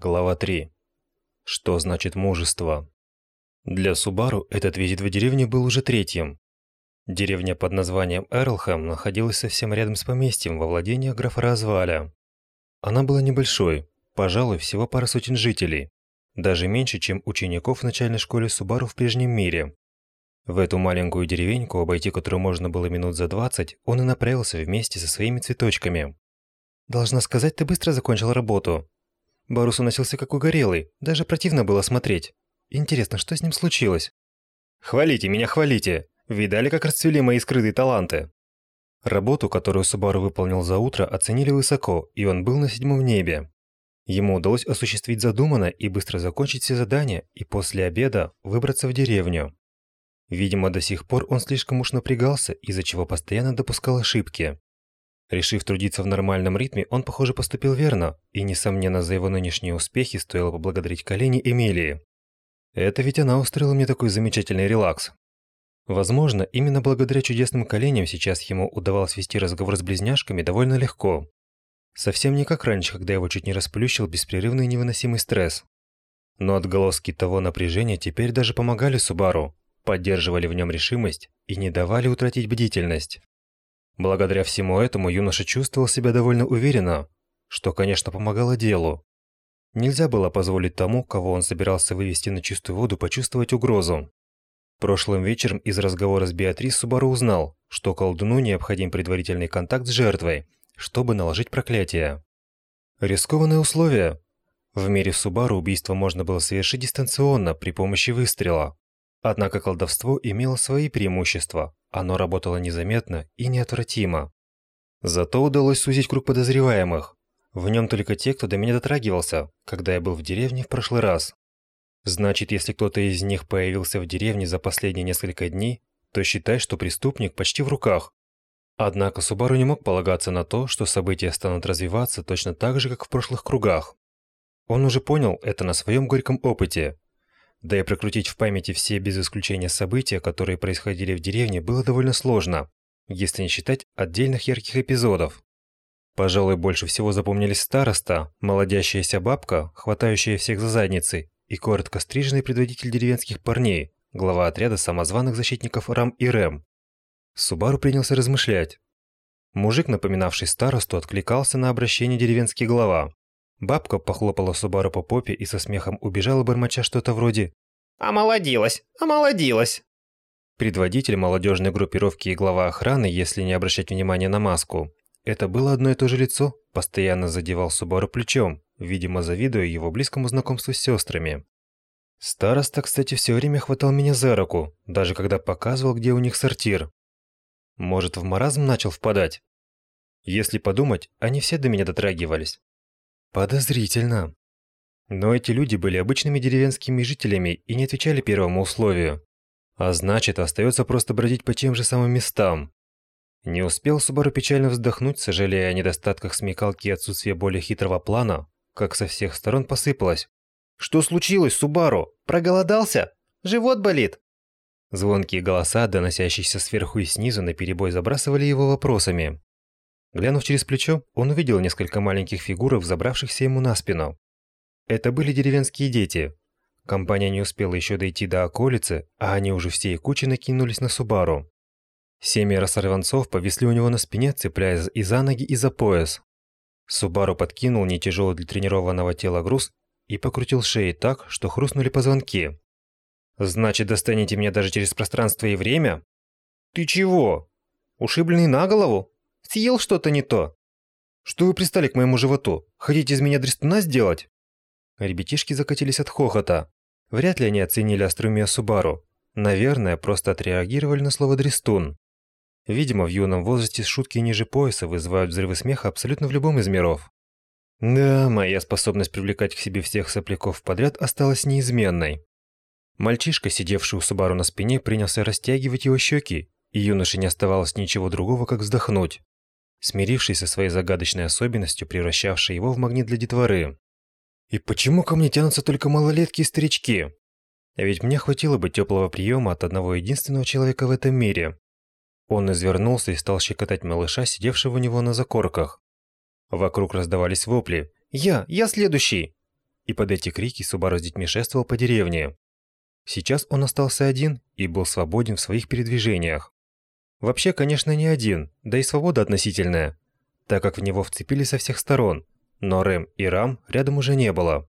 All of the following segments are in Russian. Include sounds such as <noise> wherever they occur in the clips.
Глава 3. Что значит мужество? Для Субару этот визит в деревню был уже третьим. Деревня под названием Эрлхэм находилась совсем рядом с поместьем во владениях графа Разваля. Она была небольшой, пожалуй, всего пара сотен жителей, даже меньше, чем учеников в начальной школе Субару в прежнем мире. В эту маленькую деревеньку, обойти которую можно было минут за 20, он и направился вместе со своими цветочками. «Должна сказать, ты быстро закончил работу», Барус уносился как угорелый, даже противно было смотреть. Интересно, что с ним случилось? «Хвалите меня, хвалите! Видали, как расцвели мои скрытые таланты?» Работу, которую Субару выполнил за утро, оценили высоко, и он был на седьмом небе. Ему удалось осуществить задуманное и быстро закончить все задания, и после обеда выбраться в деревню. Видимо, до сих пор он слишком уж напрягался, из-за чего постоянно допускал ошибки. Решив трудиться в нормальном ритме, он, похоже, поступил верно, и, несомненно, за его нынешние успехи стоило поблагодарить колени Эмилии. Это ведь она устроила мне такой замечательный релакс. Возможно, именно благодаря чудесным коленям сейчас ему удавалось вести разговор с близняшками довольно легко. Совсем не как раньше, когда его чуть не расплющил беспрерывный невыносимый стресс. Но отголоски того напряжения теперь даже помогали Субару, поддерживали в нем решимость и не давали утратить бдительность. Благодаря всему этому юноша чувствовал себя довольно уверенно, что, конечно, помогало делу. Нельзя было позволить тому, кого он собирался вывести на чистую воду, почувствовать угрозу. Прошлым вечером из разговора с Беатрис Субару узнал, что колдуну необходим предварительный контакт с жертвой, чтобы наложить проклятие. Рискованные условия. В мире Субару убийство можно было совершить дистанционно при помощи выстрела. Однако колдовство имело свои преимущества. Оно работало незаметно и неотвратимо. Зато удалось сузить круг подозреваемых. В нем только те, кто до меня дотрагивался, когда я был в деревне в прошлый раз. Значит, если кто-то из них появился в деревне за последние несколько дней, то считай, что преступник почти в руках. Однако Субару не мог полагаться на то, что события станут развиваться точно так же, как в прошлых кругах. Он уже понял это на своем горьком опыте, да и прокрутить в памяти все без исключения события, которые происходили в деревне, было довольно сложно, если не считать отдельных ярких эпизодов. Пожалуй, больше всего запомнились староста, молодящаяся бабка, хватающая всех за задницы, и коротко стриженный предводитель деревенских парней, глава отряда самозваных защитников Рам и Рэм. Субару принялся размышлять. Мужик, напоминавший старосту, откликался на обращение деревенский глава, Бабка похлопала Субару по попе и со смехом убежала, бормоча что-то вроде «Омолодилась! Омолодилась!». Предводитель молодежной группировки и глава охраны, если не обращать внимания на маску, это было одно и то же лицо, постоянно задевал Субару плечом, видимо, завидуя его близкому знакомству с сестрами. Староста, кстати, все время хватал меня за руку, даже когда показывал, где у них сортир. Может, в маразм начал впадать? Если подумать, они все до меня дотрагивались. Подозрительно. Но эти люди были обычными деревенскими жителями и не отвечали первому условию. А значит, остается просто бродить по тем же самым местам. Не успел Субару печально вздохнуть, сожалея о недостатках смекалки и отсутствии более хитрого плана, как со всех сторон посыпалось. «Что случилось, Субару? Проголодался? Живот болит?» Звонкие голоса, доносящиеся сверху и снизу, наперебой забрасывали его вопросами. Глянув через плечо, он увидел несколько маленьких фигурок, забравшихся ему на спину. Это были деревенские дети. Компания не успела еще дойти до околицы, а они уже всей кучей накинулись на Субару. Семеро сорванцов повисли у него на спине, цепляясь и за ноги, и за пояс. Субару подкинул не тяжелый для тренированного тела груз и покрутил шеей так, что хрустнули позвонки. «Значит, достанете меня даже через пространство и время?» «Ты чего? Ушибленный на голову?» Съел что-то не то? Что вы пристали к моему животу? Хотите из меня дрестуна сделать?» Ребятишки закатились от хохота. Вряд ли они оценили острумие Субару. Наверное, просто отреагировали на слово «дрестун». Видимо, в юном возрасте шутки ниже пояса вызывают взрывы смеха абсолютно в любом из миров. Да, моя способность привлекать к себе всех сопляков подряд осталась неизменной. Мальчишка, сидевший у Субару на спине, принялся растягивать его щеки, и юноше не оставалось ничего другого, как вздохнуть смирившись со своей загадочной особенностью, превращавшей его в магнит для детворы. И почему ко мне тянутся только малолетки и старички? А ведь мне хватило бы теплого приема от одного единственного человека в этом мире. Он извернулся и стал щекотать малыша, сидевшего у него на закорках. Вокруг раздавались вопли. «Я! Я следующий!» и под эти крики Субару с детьми шествовал по деревне. Сейчас он остался один и был свободен в своих передвижениях. Вообще, конечно, не один, да и свобода относительная, так как в него вцепились со всех сторон, но Рэм и Рам рядом уже не было.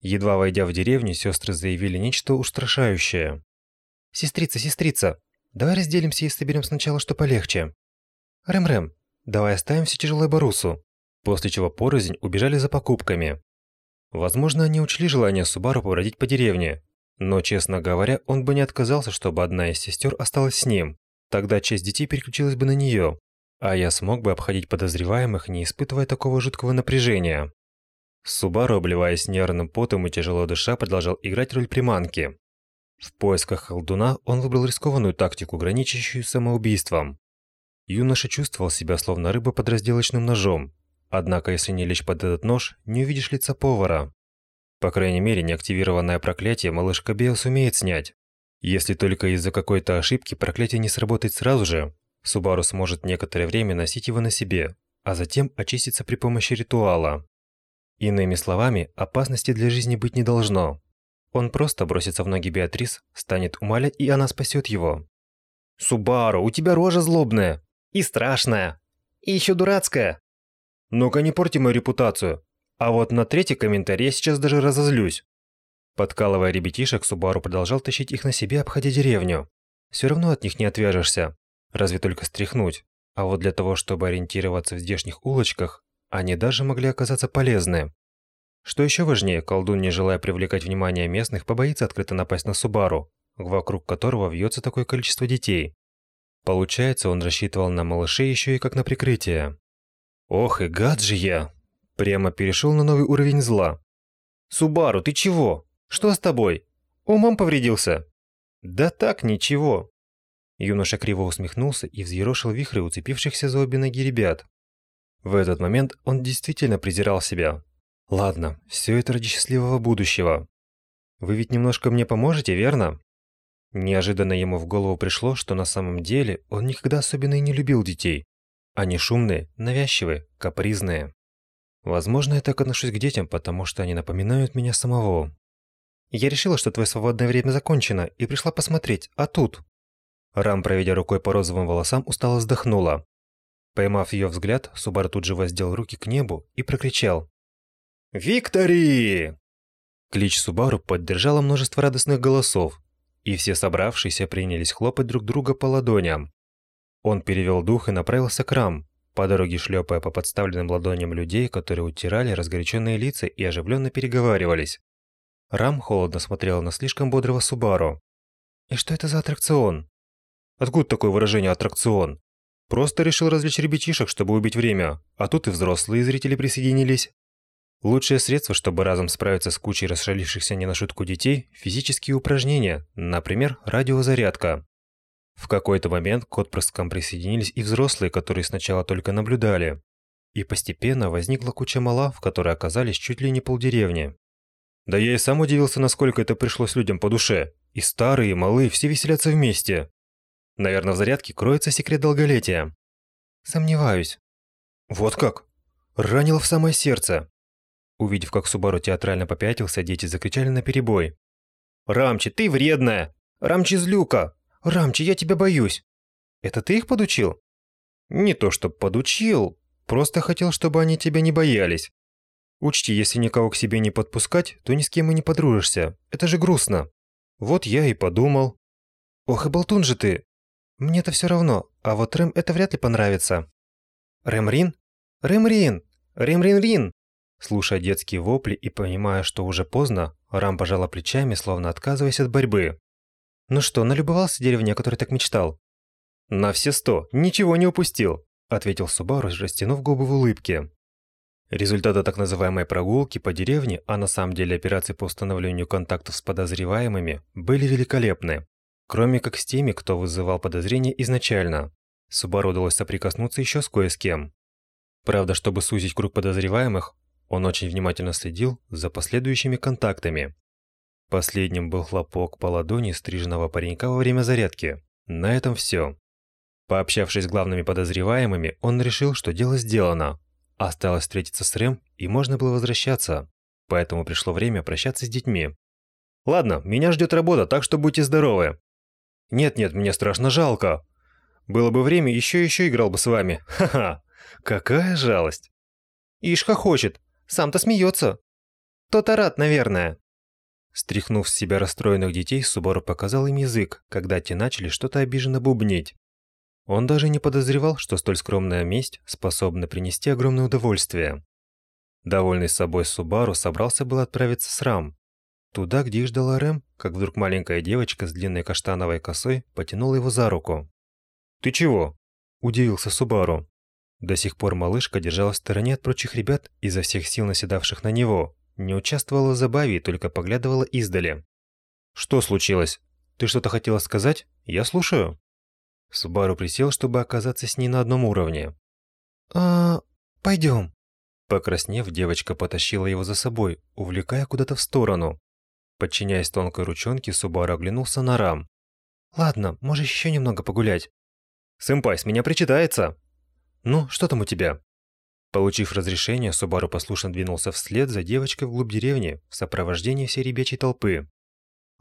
Едва войдя в деревню, сестры заявили нечто устрашающее. «Сестрица, сестрица, давай разделимся и соберем сначала что полегче. Рэм-Рэм, давай оставим все тяжелое Барусу». После чего порознь убежали за покупками. Возможно, они учли желание Субару побродить по деревне, но, честно говоря, он бы не отказался, чтобы одна из сестер осталась с ним. Тогда часть детей переключилась бы на нее, а я смог бы обходить подозреваемых, не испытывая такого жуткого напряжения. Субару, обливаясь нервным потом и тяжело дыша, продолжал играть роль приманки. В поисках колдуна он выбрал рискованную тактику, граничащую самоубийством. Юноша чувствовал себя словно рыба под разделочным ножом. Однако, если не лечь под этот нож, не увидишь лица повара. По крайней мере, неактивированное проклятие малышка Бео сумеет снять. Если только из-за какой-то ошибки проклятие не сработает сразу же, Субару сможет некоторое время носить его на себе, а затем очиститься при помощи ритуала. Иными словами, опасности для жизни быть не должно. Он просто бросится в ноги Беатрис, станет умолять, и она спасет его. «Субару, у тебя рожа злобная! И страшная! И еще дурацкая!» «Ну-ка не порти мою репутацию! А вот на третий комментарий я сейчас даже разозлюсь!» Подкалывая ребятишек, Субару продолжал тащить их на себе, обходя деревню. Все равно от них не отвяжешься. Разве только стряхнуть. А вот для того, чтобы ориентироваться в здешних улочках, они даже могли оказаться полезны. Что еще важнее, колдун, не желая привлекать внимание местных, побоится открыто напасть на Субару, вокруг которого вьется такое количество детей. Получается, он рассчитывал на малышей еще и как на прикрытие. Ох и гад же я! Прямо перешел на новый уровень зла. «Субару, ты чего? Что с тобой? Умом повредился?» «Да так, ничего. Юноша криво усмехнулся и взъерошил вихры уцепившихся за обе ноги ребят. В этот момент он действительно презирал себя. Ладно, все это ради счастливого будущего. Вы ведь немножко мне поможете, верно? Неожиданно ему в голову пришло, что на самом деле он никогда особенно и не любил детей. Они шумные, навязчивые, капризные. Возможно, я так отношусь к детям, потому что они напоминают меня самого. Я решила, что твое свободное время закончено, и пришла посмотреть, а тут... Рам, проведя рукой по розовым волосам, устало вздохнула. Поймав ее взгляд, Субар тут же воздел руки к небу и прокричал. «Виктори!» Клич Субару поддержало множество радостных голосов, и все собравшиеся принялись хлопать друг друга по ладоням. Он перевел дух и направился к Рам, по дороге шлепая по подставленным ладоням людей, которые утирали разгоряченные лица и оживленно переговаривались. Рам холодно смотрела на слишком бодрого Субару. «И что это за аттракцион?» Откуда такое выражение «аттракцион»? Просто решил развлечь ребятишек, чтобы убить время, а тут и взрослые зрители присоединились. Лучшее средство, чтобы разом справиться с кучей расшалившихся не на шутку детей – физические упражнения, например, радиозарядка. В какой-то момент к отпрыскам присоединились и взрослые, которые сначала только наблюдали. И постепенно возникла куча мала, в которой оказались чуть ли не полдеревни. Да я и сам удивился, насколько это пришлось людям по душе. И старые, и малые, все веселятся вместе. Наверное, в зарядке кроется секрет долголетия. Сомневаюсь. Вот как? Ранило в самое сердце. Увидев, как Субару театрально попятился, дети закричали на перебой. «Рамчи, ты вредная! Рамчи злюка! Рамчи, я тебя боюсь!» «Это ты их подучил?» «Не то, что подучил, просто хотел, чтобы они тебя не боялись. Учти, если никого к себе не подпускать, то ни с кем и не подружишься. Это же грустно. Вот я и подумал. Ох и болтун же ты. Мне-то все равно, а вот Рэм это вряд ли понравится. Рэмрин? Рэмрин! Рэмрин-рин! Слушая детские вопли и понимая, что уже поздно, Рам пожала плечами, словно отказываясь от борьбы. «Ну что, налюбовался деревне, о которой так мечтал?» «На все сто, ничего не упустил», – ответил Субару, растянув губы в улыбке. Результаты так называемой прогулки по деревне, а на самом деле операции по установлению контактов с подозреваемыми, были великолепны. Кроме как с теми, кто вызывал подозрения изначально. Субару удалось соприкоснуться еще с кое с кем. Правда, чтобы сузить круг подозреваемых, он очень внимательно следил за последующими контактами. Последним был хлопок по ладони стриженного паренька во время зарядки. На этом все. Пообщавшись с главными подозреваемыми, он решил, что дело сделано. Осталось встретиться с Рэм, и можно было возвращаться. поэтому пришло время прощаться с детьми. «Ладно, меня ждет работа, так что будьте здоровы». «Нет-нет, мне страшно жалко. Было бы время, еще-еще играл бы с вами. <laughs> Ха-ха, какая жалость!» «Ишь хохочет, сам-то смеется. То-то рад, наверное». Стряхнув с себя расстроенных детей, Субару показал им язык, когда те начали что-то обиженно бубнить. Он даже не подозревал, что столь скромная месть способна принести огромное удовольствие. Довольный собой Субару собрался был отправиться с Рам. Туда, где их ждала Рэм, как вдруг маленькая девочка с длинной каштановой косой потянула его за руку. «Ты чего?» – удивился Субару. До сих пор малышка держалась в стороне от прочих ребят, изо всех сил наседавших на него, не участвовала в забаве и только поглядывала издали. «Что случилось? Ты что-то хотела сказать? Я слушаю». Субару присел, чтобы оказаться с ней на одном уровне. «А, пойдем». Покраснев, девочка потащила его за собой, увлекая куда-то в сторону. Подчиняясь тонкой ручонке, Субару оглянулся на Рам. «Ладно, можешь еще немного погулять». «Сэмпай, с меня причитается!» «Ну, что там у тебя?» Получив разрешение, Субару послушно двинулся вслед за девочкой вглубь деревни в сопровождении всей ребячей толпы.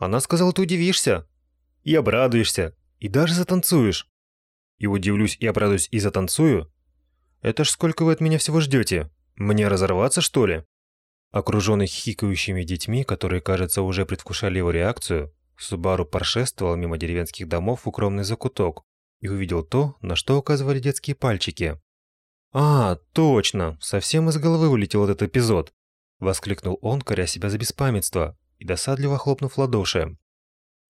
Она сказала, ты удивишься. И обрадуешься. И даже затанцуешь. И удивлюсь, и обрадуюсь, и затанцую? Это ж сколько вы от меня всего ждете? Мне разорваться, что ли? Окруженный хихикающими детьми, которые, кажется, уже предвкушали его реакцию, Субару прошествовал мимо деревенских домов в укромный закуток и увидел то, на что указывали детские пальчики. «А, точно! Совсем из головы вылетел этот эпизод!» Воскликнул он, коря себя за беспамятство, и досадливо хлопнув ладоши.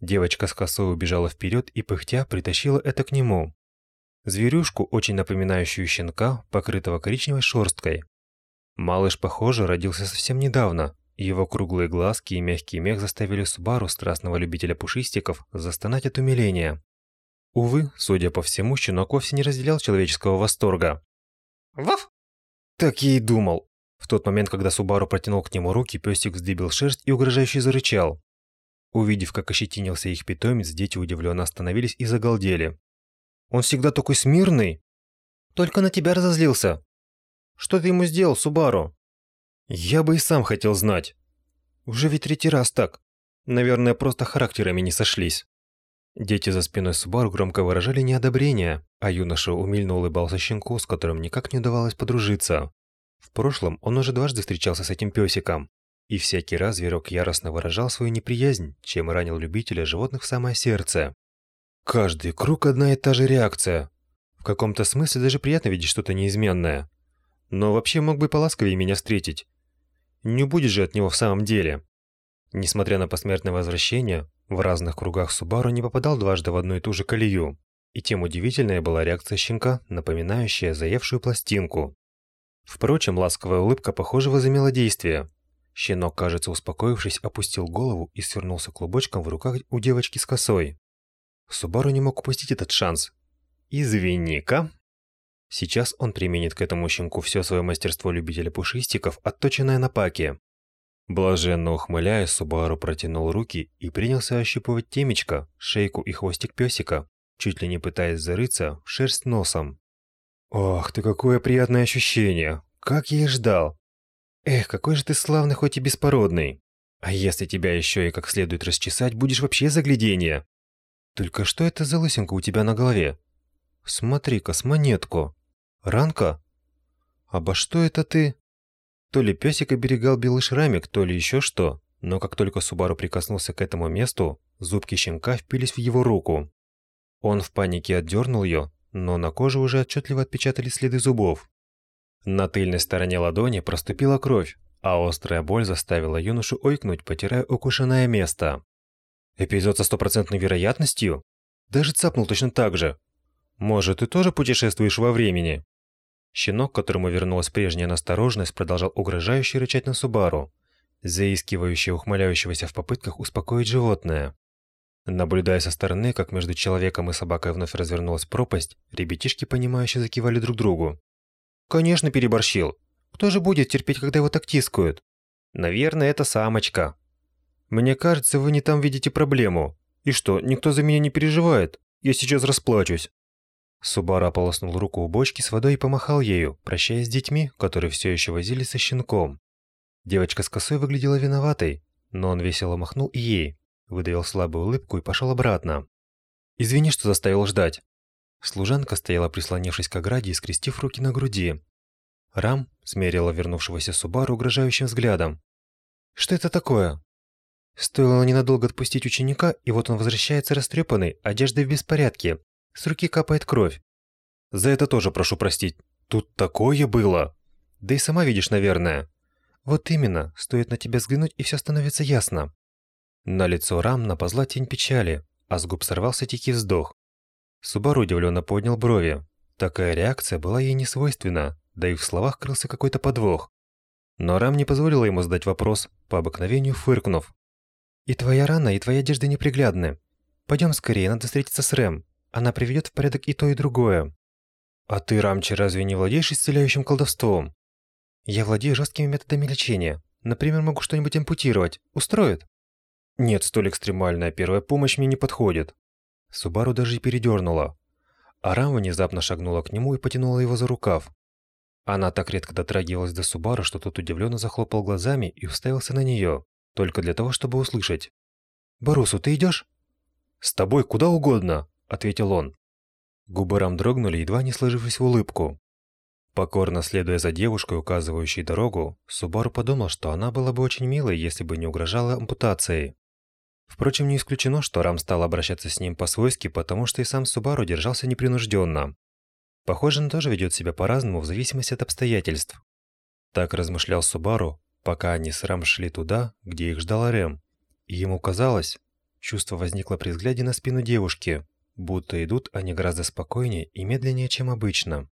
Девочка с косой убежала вперед и пыхтя притащила это к нему. Зверюшку, очень напоминающую щенка, покрытого коричневой шерсткой. Малыш, похоже, родился совсем недавно, его круглые глазки и мягкий мех заставили Субару, страстного любителя пушистиков, застонать от умиления. Увы, судя по всему, щенок вовсе не разделял человеческого восторга. Ваф! Так я и думал. В тот момент, когда Субару протянул к нему руки, песик вздыбил шерсть и угрожающе зарычал. Увидев, как ощетинился их питомец, дети удивленно остановились и загалдели. «Он всегда такой смирный!» «Только на тебя разозлился!» «Что ты ему сделал, Субару?» «Я бы и сам хотел знать!» «Уже ведь третий раз так!» «Наверное, просто характерами не сошлись!» Дети за спиной Субару громко выражали неодобрение, а юноша умильно улыбался щенку, с которым никак не удавалось подружиться. В прошлом он уже дважды встречался с этим песиком, и всякий раз зверек яростно выражал свою неприязнь, чем ранил любителя животных в самое сердце. Каждый круг одна и та же реакция. В каком-то смысле даже приятно видеть что-то неизменное. Но вообще мог бы поласковее меня встретить. Не будет же от него в самом деле. Несмотря на посмертное возвращение, в разных кругах Субару не попадал дважды в одну и ту же колею, и тем удивительная была реакция щенка, напоминающая заевшую пластинку. Впрочем, ласковая улыбка, похоже, возымела действие. Щенок, кажется, успокоившись, опустил голову и свернулся клубочком в руках у девочки с косой. Субару не мог упустить этот шанс. «Извини-ка!» Сейчас он применит к этому щенку все свое мастерство любителя пушистиков, отточенное на паке. Блаженно ухмыляясь, Субару протянул руки и принялся ощупывать темечко, шейку и хвостик песика, чуть ли не пытаясь зарыться в шерсть носом. «Ох, ты какое приятное ощущение! Как я и ждал! Эх, какой же ты славный, хоть и беспородный! А если тебя еще и как следует расчесать, будешь вообще загляденье! Только что это за лысинка у тебя на голове? Смотри-ка, с монетку! Ранка? Обо что это ты?» То ли песик оберегал белый шрамик, то ли еще что, но как только Субару прикоснулся к этому месту, зубки щенка впились в его руку. Он в панике отдернул ее, но на коже уже отчетливо отпечатали следы зубов. На тыльной стороне ладони проступила кровь, а острая боль заставила юношу ойкнуть, потирая укушенное место. Эпизод со стопроцентной вероятностью? Даже цапнул точно так же. Может, ты тоже путешествуешь во времени? Щенок, которому вернулась прежняя настороженность, продолжал угрожающе рычать на Субару, заискивающе ухмыляющегося в попытках успокоить животное. Наблюдая со стороны, как между человеком и собакой вновь развернулась пропасть, ребятишки, понимающе закивали друг другу. «Конечно, переборщил. Кто же будет терпеть, когда его так тискают?» «Наверное, это самочка». «Мне кажется, вы не там видите проблему. И что, никто за меня не переживает? Я сейчас расплачусь». Субара ополоснул руку у бочки с водой и помахал ею, прощаясь с детьми, которые все еще возились со щенком. Девочка с косой выглядела виноватой, но он весело махнул ей, выдавил слабую улыбку и пошел обратно. «Извини, что заставил ждать». Служанка стояла, прислонившись к ограде и скрестив руки на груди. Рам смерила вернувшегося Субару угрожающим взглядом. «Что это такое?» Стоило ненадолго отпустить ученика, и вот он возвращается растрепанный, одежда в беспорядке. С руки капает кровь. За это тоже прошу простить. Тут такое было. Да и сама видишь, наверное. Вот именно, стоит на тебя взглянуть, и все становится ясно. На лицо Рам напозла тень печали, а с губ сорвался тихий вздох. Субару удивленно поднял брови. Такая реакция была ей не свойственна, да и в словах крылся какой-то подвох. Но Рам не позволила ему задать вопрос, по обыкновению фыркнув. «И твоя рана, и твоя одежда неприглядны. Пойдем скорее, надо встретиться с Рэм. Она приведет в порядок и то, и другое». «А ты, Рамчи, разве не владеешь исцеляющим колдовством?» «Я владею жесткими методами лечения. Например, могу что-нибудь ампутировать. Устроит?» «Нет, столь экстремальная первая помощь мне не подходит». Субару даже и передернула. Арам внезапно шагнула к нему и потянула его за рукав. Она так редко дотрагивалась до Субару, что тот удивленно захлопал глазами и уставился на нее, только для того, чтобы услышать. «Барусу, ты идешь?» «С тобой куда угодно», — ответил он. Губы Рам дрогнули, едва не сложившись в улыбку. Покорно следуя за девушкой, указывающей дорогу, Субару подумал, что она была бы очень милой, если бы не угрожала ампутацией. Впрочем, не исключено, что Рам стал обращаться с ним по-свойски, потому что и сам Субару держался непринужденно. Похоже, он тоже ведет себя по-разному в зависимости от обстоятельств. Так размышлял Субару, пока они с Рам шли туда, где их ждала Рэм. И ему казалось, чувство возникло при взгляде на спину девушки, будто идут они гораздо спокойнее и медленнее, чем обычно.